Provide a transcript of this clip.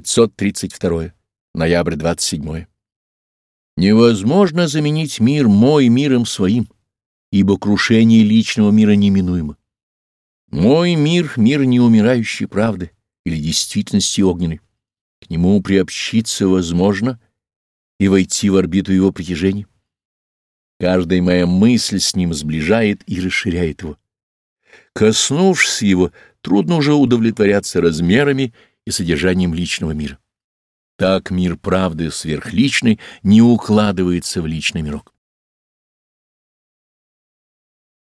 532. Ноябрь 27. Невозможно заменить мир мой миром своим, ибо крушение личного мира неминуемо. Мой мир — мир неумирающей правды или действительности огненной. К нему приобщиться возможно и войти в орбиту его притяжения. Каждая моя мысль с ним сближает и расширяет его. Коснувшись его, трудно уже удовлетворяться размерами и содержанием личного мира. Так мир правды сверхличный не укладывается в личный мирок.